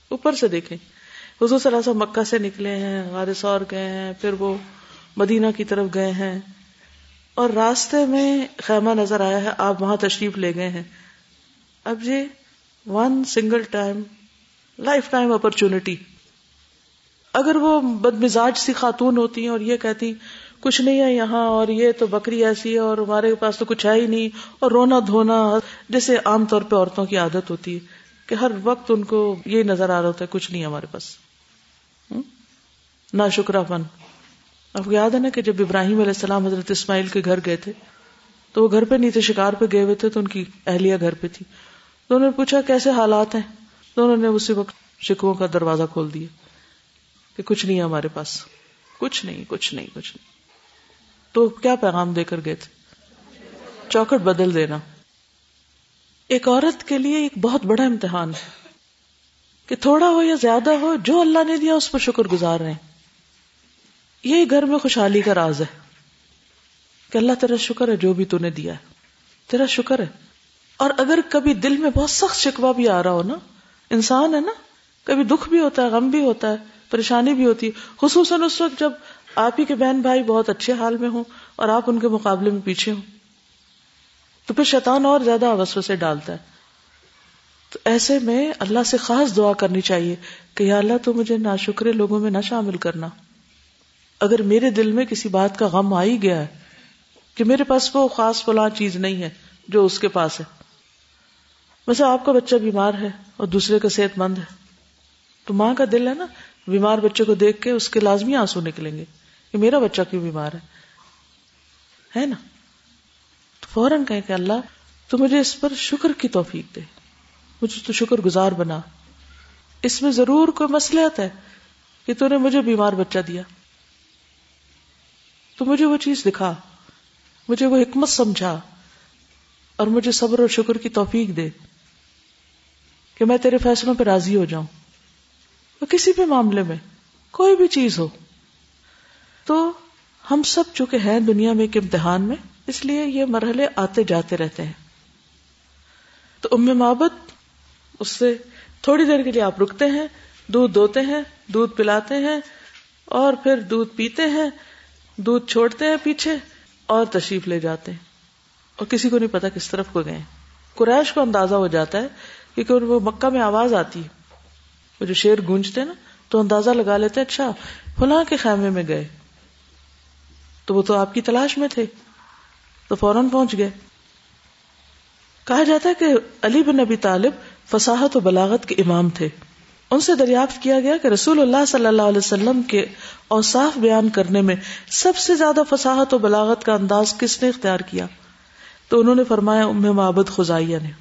S1: اوپر سے دیکھیں۔ حضور صلی اللہ علیہ وسلم مکہ سے نکلے ہیں غار سور گئے ہیں، پھر وہ مدینہ کی طرف گئے ہیں۔ اور راستے میں خیمہ نظر آیا ہے، آپ وہاں تشریف لے گئے ہیں۔ اب یہ one single time lifetime opportunity اگر وہ بد مزاج سی خاتون ہوتی ہیں اور یہ کہتی، کچھ نہیں ہے یہاں اور یہ تو بکری ایسی ہے اور ہمارے پاس تو کچھ ہے ہی نہیں اور رونا دھونا، جیسے عام طور پہ عورتوں کی عادت ہوتی ہے۔ کہ ہر وقت ان کو یہ نظر آ رہا ہوتا ہے، کچھ نہیں ہمارے پاس۔ نہ شکرا پن آپ کو یاد ہے نا کہ جب ابراہیم علیہ السلام حضرت اسماعیل کے گھر گئے تھے، تو وہ گھر پہ نہیں تھے، شکار پہ گئے ہوئے تھے، تو ان کی اہلیہ گھر پہ تھی۔ تو انہوں نے پوچھا، کیسے حالات ہیں؟ تو انہوں نے اسی وقت شکووں کا دروازہ کھول دیا کہ کچھ نہیں ہے ہمارے پاس۔ کچھ نہیں کچھ نہیں کچھ نہیں۔ تو کیا پیغام دے کر گئے تھے؟ چوکٹ بدل دینا۔ ایک عورت کے لیے ایک بہت بڑا امتحان ہے کہ تھوڑا ہو یا زیادہ ہو، جو اللہ نے دیا اس پر شکر گزار رہے ہیں۔ یہی گھر میں خوشحالی کا راز ہے کہ اللہ تیرا شکر ہے جو بھی تو نے دیا ہے۔ تیرا شکر ہے۔ اور اگر کبھی دل میں بہت سخت شکوا بھی آ رہا ہو نا، انسان ہے نا، کبھی دکھ بھی ہوتا ہے، غم بھی ہوتا ہے، پریشانی بھی ہوتی ہے۔ خصوصاً اس وقت جب آپ ہی کے بہن بھائی بہت اچھے حال میں ہوں اور آپ ان کے مقابلے میں پیچھے ہوں۔ تو پھر شیطان اور زیادہ وسو سے ڈالتا ہے۔ تو ایسے میں اللہ سے خاص دعا کرنی چاہیے کہ یا اللہ تو مجھے نا شکرے لوگوں میں نہ شامل کرنا۔ اگر میرے دل میں کسی بات کا غم آ ہی گیا ہے کہ میرے پاس وہ خاص فلاں چیز نہیں ہے جو اس کے پاس ہے۔ ویسے آپ کا بچہ بیمار ہے اور دوسرے کا صحت مند ہے۔ تو ماں کا دل ہے نا، بیمار بچے کو دیکھ کے اس کے لازمی آنسو نکلیں گے کہ میرا بچہ کیوں بیمار ہے۔ ہے نا؟ تو فوراً کہ اللہ، تو مجھے اس پر شکر کی توفیق دے۔ مجھے تو شکر گزار بنا۔ اس میں ضرور کوئی مسلحت ہے کہ تو نے مجھے بیمار بچہ دیا۔ تو مجھے وہ چیز دکھا۔ مجھے وہ حکمت سمجھا۔ اور مجھے صبر اور شکر کی توفیق دے کہ میں تیرے فیصلوں پہ راضی ہو جاؤں۔ وہ کسی بھی معاملے میں کوئی بھی چیز ہو۔ تو ہم سب چونکہ ہیں دنیا میں ایک امتحان میں اس لیے یہ مرحلے آتے جاتے رہتے ہیں۔ تو ام محبت اس سے تھوڑی دیر کے لیے آپ رکتے ہیں، دودھ دوتے ہیں، دودھ پلاتے ہیں اور پھر دودھ پیتے ہیں، دودھ چھوڑتے ہیں پیچھے اور تشریف لے جاتے ہیں۔ اور کسی کو نہیں پتا کس طرف کو گئے۔ قریش کو اندازہ ہو جاتا ہے کیونکہ وہ مکہ میں آواز آتی ہے۔ وہ جو شیر گونجتے نا، تو اندازہ لگا لیتے اچھا فلاں کے خیمے میں گئے۔ تو وہ تو آپ کی تلاش میں تھے۔ تو فوراً پہنچ گئے۔ کہا جاتا ہے کہ علی بن نبی طالب فصاحت و بلاغت کے امام تھے۔ ان سے دریافت کیا گیا کہ رسول اللہ صلی اللہ علیہ وسلم کے اوصاف بیان کرنے میں سب سے زیادہ فصاحت و بلاغت کا انداز کس نے اختیار کیا؟ تو انہوں نے فرمایا، ام محبت خزائیہ نے۔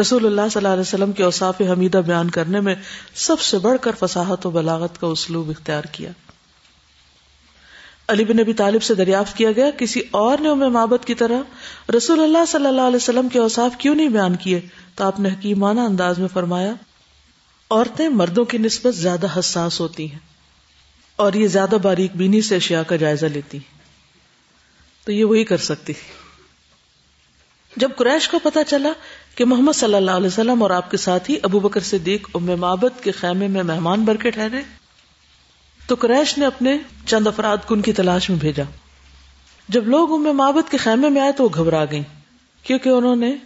S1: رسول اللہ صلی اللہ علیہ وسلم کے اوصاف حمیدہ بیان کرنے میں سب سے بڑھ کر فصاحت و بلاغت کا اسلوب اختیار کیا۔ علی بن نبی طالب سے دریافت کیا گیا، کسی اور نے ام محبت کی طرح رسول اللہ صلی اللہ علیہ وسلم کے اوصاف کیوں نہیں بیان کیے؟ تو آپ نے حکیمانہ انداز میں فرمایا، عورتیں مردوں کی نسبت زیادہ حساس ہوتی ہیں اور یہ زیادہ باریک بینی سے اشیاء کا جائزہ لیتی ہیں۔ تو یہ وہی کر سکتی۔ جب قریش کو پتا چلا کہ محمد صلی اللہ علیہ وسلم اور آپ کے ساتھ ہی ابو بکر صدیق ام مابد کے خیمے میں مہمان بھر کے ٹھہرے تو قریش نے اپنے چند افراد کو ان کی تلاش میں بھیجا۔ جب لوگ ام مابد کے خیمے میں آئے تو وہ گھبرا گئی کیونکہ انہوں نے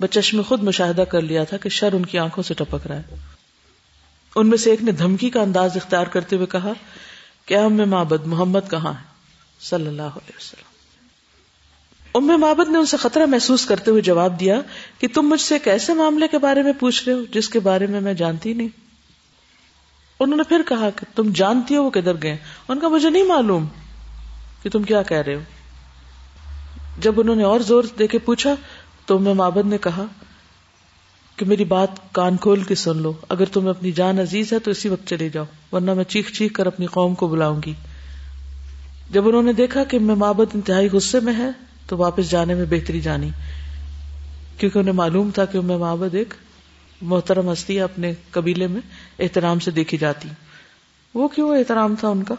S1: بچش میں خود مشاہدہ کر لیا تھا کہ شر ان کی آنکھوں سے ٹپک رہا ہے۔ ان میں سے ایک نے دھمکی کا انداز اختیار کرتے ہوئے کہا کہ ام مابد محمد کہاں ہے؟ صلی اللہ علیہ وسلم۔ ام مابد نے ان سے خطرہ محسوس کرتے ہوئے جواب دیا کہ تم مجھ سے ایک ایسے معاملے کے بارے میں پوچھ رہے ہو جس کے بارے میں میں جانتی نہیں۔ انہوں نے پھر کہا کہ تم جانتی ہو وہ کدھر گئے ان کا مجھے نہیں معلوم کہ تم کیا کہہ رہے ہو۔ جب انہوں نے اور زور دے کے پوچھا تو ام مابد نے کہا کہ میری بات کان کھول کے سن لو۔ اگر تمہیں اپنی جان عزیز ہے تو اسی وقت چلے جاؤ، ورنہ میں چیخ چیخ کر اپنی قوم کو بلاؤں گی۔ جب انہوں نے دیکھا کہ میں مابد انتہائی غصے میں ہے تو واپس جانے میں بہتری جانی، کیونکہ انہیں معلوم تھا کہ میں مابد ایک محترم ہستی اپنے قبیلے میں احترام سے دیکھی جاتی۔ وہ کیوں احترام تھا ان کا؟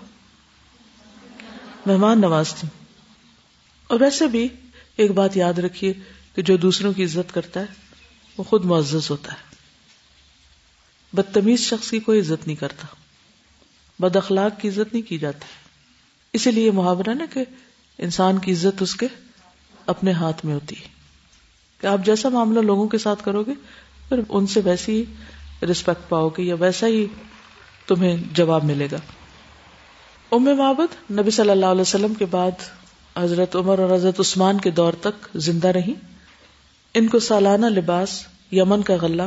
S1: مہمان نواز تھی اور ویسے بھی ایک بات یاد رکھیے کہ جو دوسروں کی عزت کرتا ہے، وہ خود معزز ہوتا ہے۔ بدتمیز شخص کی کوئی عزت نہیں کرتا۔ بد اخلاق کی عزت نہیں کی جاتی۔ اسی لیے محاورہ نا کہ انسان کی عزت اس کے اپنے ہاتھ میں ہوتی ہے۔ کہ آپ جیسا معاملہ لوگوں کے ساتھ کرو گے پھر ان سے ویسی ہی رسپیکٹ پاؤ گے یا ویسا ہی تمہیں جواب ملے گا۔ ام محبت نبی صلی اللہ علیہ وسلم کے بعد حضرت عمر اور حضرت عثمان کے دور تک زندہ رہی۔ ان کو سالانہ لباس، یمن کا غلہ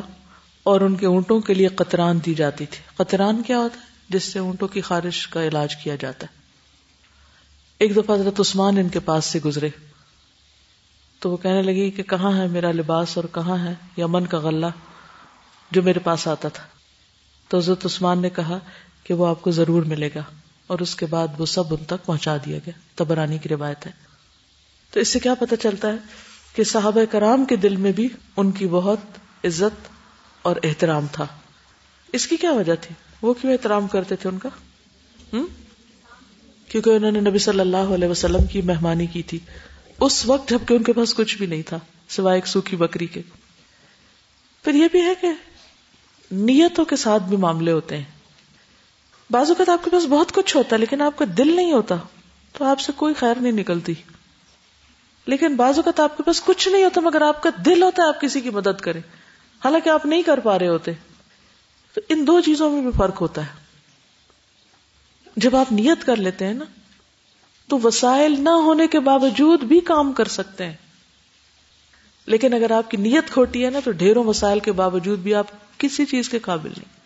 S1: اور ان کے اونٹوں کے لیے قطران دی جاتی تھی۔ قطران کیا ہوتا ہے؟ جس سے اونٹوں کی خارش کا علاج کیا جاتا ہے۔ ایک دفعہ حضرت عثمان ان کے پاس سے گزرے۔ تو وہ کہنے لگی کہ کہاں ہے میرا لباس اور کہاں ہے یمن کا غلہ جو میرے پاس آتا تھا؟ تو حضرت عثمان نے کہا کہ وہ آپ کو ضرور ملے گا اور اس کے بعد وہ سب ان تک پہنچا دیا گیا۔ تبرانی کی روایت ہے۔ تو اس سے کیا پتہ چلتا ہے کہ صحابہ کرام کے دل میں بھی ان کی بہت عزت اور احترام تھا۔ اس کی کیا وجہ تھی؟ وہ کیوں احترام کرتے تھے ان کا؟ ہم؟ کیونکہ انہوں نے نبی صلی اللہ علیہ وسلم کی مہمانی کی تھی۔ اس وقت جبکہ ان کے پاس کچھ بھی نہیں تھا، سوائے ایک سوکھی بکری کے۔ پھر یہ بھی ہے کہ نیتوں کے ساتھ بھی معاملے ہوتے ہیں۔ بعض اوقات آپ کے پاس بہت کچھ ہوتا ہے، لیکن آپ کا دل نہیں ہوتا، تو آپ سے کوئی خیر نہیں نکلتی۔ لیکن بعض اوقات آپ کے پاس کچھ نہیں ہوتا، مگر آپ کا دل ہوتا ہے، آپ کسی کی مدد کریں۔ حالانکہ آپ نہیں کر پا رہے ہوتے، تو ان دو چیزوں میں بھی فرق ہوتا ہے۔ جب آپ نیت کر لیتے ہیں نا تو وسائل نہ ہونے کے باوجود بھی کام کر سکتے ہیں۔ لیکن اگر آپ کی نیت کھوٹی ہے نا تو ڈھیروں وسائل کے باوجود بھی آپ کسی چیز کے قابل نہیں۔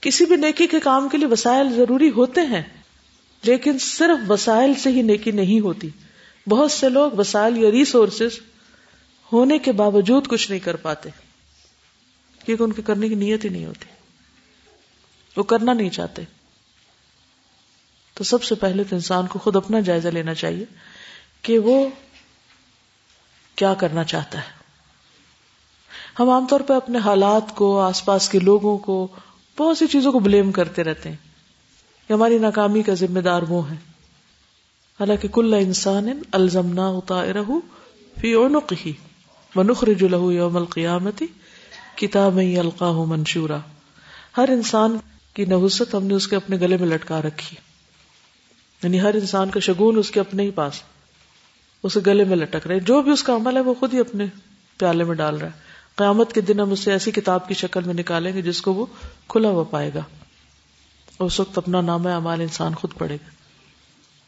S1: کسی بھی نیکی کے کام کے لیے وسائل ضروری ہوتے ہیں، لیکن صرف وسائل سے ہی نیکی نہیں ہوتی۔ بہت سے لوگ وسائل یا ریسورسز ہونے کے باوجود کچھ نہیں کر پاتے، کیونکہ ان کے کرنے کی نیت ہی نہیں ہوتی۔ وہ کرنا نہیں چاہتے۔ تو سب سے پہلے تو انسان کو خود اپنا جائزہ لینا چاہیے کہ وہ کیا کرنا چاہتا ہے۔ ہم عام طور پہ اپنے حالات کو، آس پاس کے لوگوں کو بہت سی چیزوں کو بلیم کرتے رہتے ہیں کہ ہماری ناکامی کا ذمہ دار وہ ہے حالانکہ کل انسان الزمنا رہ فی اونقی ونخرج له یوم القیامتی کتاب القاہ منشورا۔ ہر انسان کی نحوست ہم نے اس کے اپنے گلے میں لٹکا رکھی۔ یعنی ہر انسان کا شگون اس کے اپنے ہی پاس اسے گلے میں لٹک رہے جو بھی اس کا عمل ہے وہ خود ہی اپنے پیالے میں ڈال رہا ہے۔ قیامت کے دن ہم اسے ایسی کتاب کی شکل میں نکالیں گے جس کو وہ کھلا ہوا پائے گا۔ اس وقت اپنا نام امال انسان خود پڑے گا۔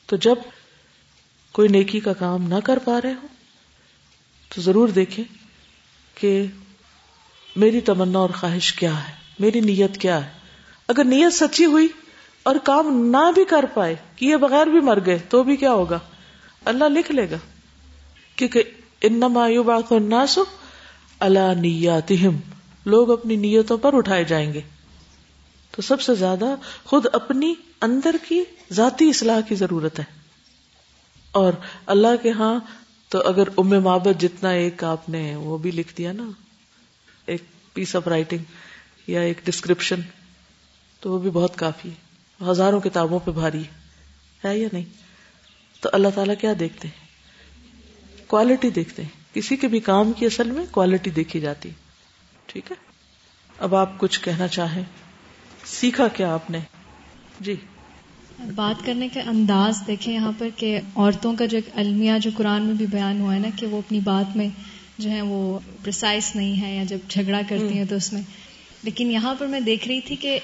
S1: تو جب کوئی نیکی کا کام نہ کر پا رہے ہو تو ضرور دیکھیں کہ میری تمنا اور خواہش کیا ہے؟ میری نیت کیا ہے؟ اگر نیت سچی ہوئی اور کام نہ بھی کر پائے، کیے بغیر بھی مر گئے، تو بھی کیا ہوگا؟ اللہ لکھ لے گا۔ کیونکہ انما یبعث الناس اللہ نیاتہم، لوگ اپنی نیتوں پر اٹھائے جائیں گے۔ تو سب سے زیادہ خود اپنی اندر کی ذاتی اصلاح کی ضرورت ہے۔ اور اللہ کے ہاں تو اگر ام محبت جتنا ایک آپ نے وہ بھی لکھ دیا نا، ایک پیس آف رائٹنگ یا ایک ڈسکرپشن تو وہ بھی بہت کافی ہے۔ ہزاروں کتابوں پہ بھاری ہے یا نہیں؟ تو اللہ تعالیٰ کیا دیکھتے ہیں؟ کوالٹی دیکھتے ہیں۔ کسی کے بھی کام کی اصل میں کوالٹی دیکھی جاتی۔ ٹھیک ہے؟ اب آپ کچھ کہنا چاہیں۔ سیکھا کیا آپ نے؟ جی۔
S4: بات کرنے کا انداز دیکھیں یہاں پر کہ عورتوں کا جو ایک المیہ جو قرآن میں بھی بیان ہوا ہے نا کہ وہ اپنی بات میں جو ہے وہ پرسائز نہیں ہے یا جب جھگڑا کرتی ہیں تو اس میں۔ لیکن یہاں پر میں دیکھ رہی تھی کہ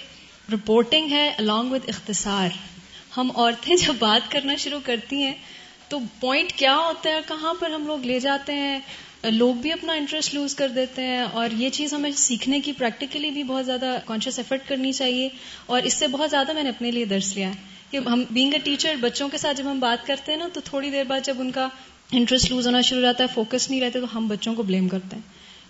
S4: رپورٹنگ ہے along وتھ اختصار ہم عورتیں جب بات کرنا شروع کرتی ہیں تو پوائنٹ کیا ہوتا ہے کہاں پر ہم لوگ لے جاتے ہیں؟ لوگ بھی اپنا انٹرسٹ لوز کر دیتے ہیں اور یہ چیز ہمیں سیکھنے کی پریکٹیکلی بھی بہت زیادہ کانشیس ایفرٹ کرنی چاہیے اور اس سے بہت زیادہ میں نے اپنے لیے درس لیا ہے کہ ہم بینگ اے ٹیچر بچوں کے ساتھ جب ہم بات کرتے ہیں نا تو تھوڑی دیر بعد جب ان کا انٹرسٹ لوز ہونا شروع ہو جاتا ہے فوکس نہیں رہتے تو ہم بچوں کو بلیم کرتے ہیں۔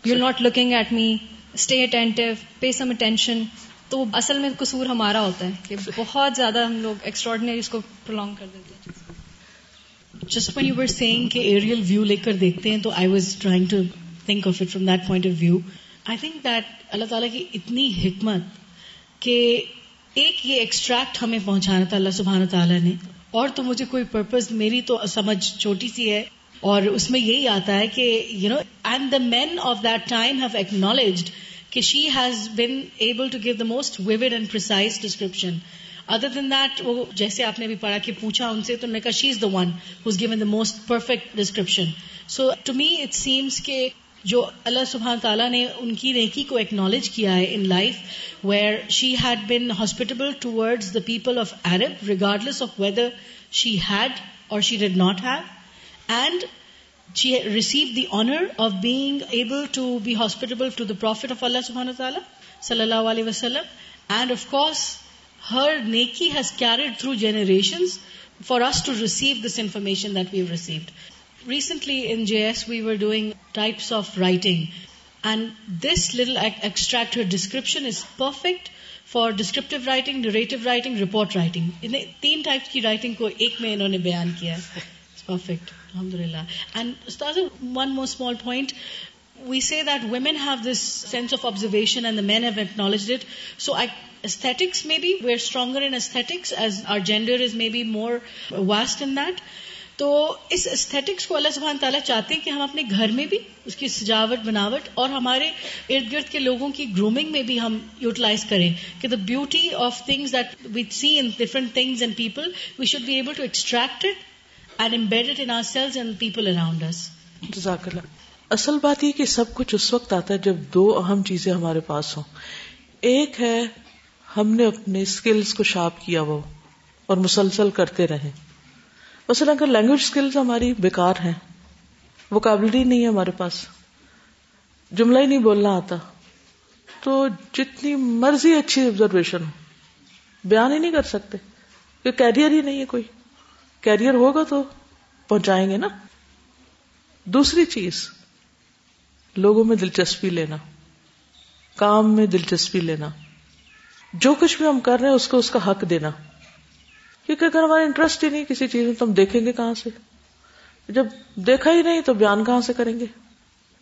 S4: You not looking at me stay attentive pay some attention تو اصل میں قصور ہمارا ہوتا ہے کہ بہت زیادہ ہم لوگ ایکسٹراڈنری اس کو پرولونگ کر دیتے ہیں۔
S3: Just when you were seeing کہ ایریل ویو لے کر دیکھتے ہیں تو I was trying to think of it from that point of view I think that اللہ تعالیٰ کی اتنی حکمت کہ ایک یہ ایکسٹریکٹ ہمیں پہنچانا تھا اللہ سبحانہ تعالیٰ نے۔ اور تو مجھے کوئی پرپز میری تو سمجھ چھوٹی سی ہے۔ اور اس میں یہی آتا ہے کہ you know and the man of that time have acknowledged کہ she has been able to give the most vivid and precise description other than that وہ جیسے آپ نے بھی پڑھا کہ پوچھا ان سے تو نے کہا she is the one who's given the most perfect description so to me it seems کہ جو اللہ سبحان تعالیٰ نے ان کی نیکی کو ایکنالج کیا ہے in life where she had been hospitable towards the people of Arab regardless of whether she had or she did not have and she receive the honour of being able to be hospitable to the prophet of اللہ سبحان تعالیٰ صلی اللہ علیہ وسلم اینڈ آف کورس ہر نیکی has carried through generation for us to receive this information that we've received recently in J S we were doing types of writing and this little extract description is perfect for descriptive writing ریٹو writing report writing تین ٹائپس کی رائٹنگ کو ایک میں انہوں نے بیان کیا ہے پرفیکٹ الحمد للہ and one more small point we see that women have this sense of observation and men have acknowledge it so aesthetics maybe we're stronger in aesthetics as our gender is maybe more vast in that. تو اس استھیٹکس کو اللہ سبحانہ تعالیٰ چاہتے ہیں کہ ہم اپنے گھر میں بھی اس کی سجاوٹ، بناوٹ اور ہمارے ارد گرد کے لوگوں کی گرومنگ میں بھی ہم یوٹیلائز کریں کہ the beauty of things that we see in different things and people we should be able to extract it and embed in ourselves and people around us
S1: جزاک اللہ اصل بات یہ کہ سب کچھ اس وقت آتا ہے جب دو اہم چیزیں ہمارے پاس ہوں۔ ایک ہے ہم نے اپنے اسکلس کو شارپ کیا وہ اور مسلسل کرتے رہے۔ مثلا اگر لینگویج اسکلز ہماری بیکار ہیں وکابلری نہیں ہے ہمارے پاس، جملہ ہی نہیں بولنا آتا، تو جتنی مرضی اچھی آبزرویشن ہو، بیان ہی نہیں کر سکتے کہ کیریئر ہی نہیں ہے کوئی۔ کیریئر ہوگا تو پہنچائیں گے نا۔ دوسری چیز، لوگوں میں دلچسپی لینا، کام میں دلچسپی لینا۔ جو کچھ بھی ہم کر رہے ہیں، اس کو اس کا حق دینا۔ کیونکہ اگر ہمارا انٹرسٹ ہی نہیں کسی چیز میں، تو ہم دیکھیں گے کہاں سے۔ جب دیکھا ہی نہیں، تو بیان کہاں سے کریں گے۔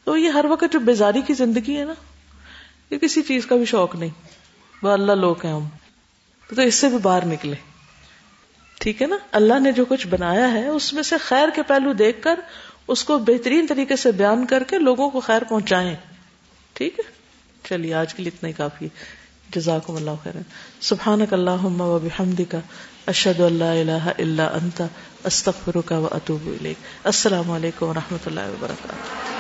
S1: تو یہ ہر وقت جو بیزاری کی زندگی ہے نا، یہ کسی چیز کا بھی شوق نہیں۔ وہ اللہ لوگ ہیں ہم۔ تو اس سے بھی باہر نکلے۔ ٹھیک ہے نا؟ اللہ نے جو کچھ بنایا ہے، اس میں سے خیر کے پہلو دیکھ کر، اس کو بہترین طریقے سے بیان کر کے لوگوں کو خیر پہنچائیں۔ ٹھیک ہے؟ چلیے، آج کے لیے اتنا ہی کافی۔ جزاکم اللہ خیر سبحانک اللہم و بحمدک، اشہد اللہ الہ الا انت، استغفرک و اتوب الیک۔ السلام علیکم و رحمۃ اللہ وبرکاتہ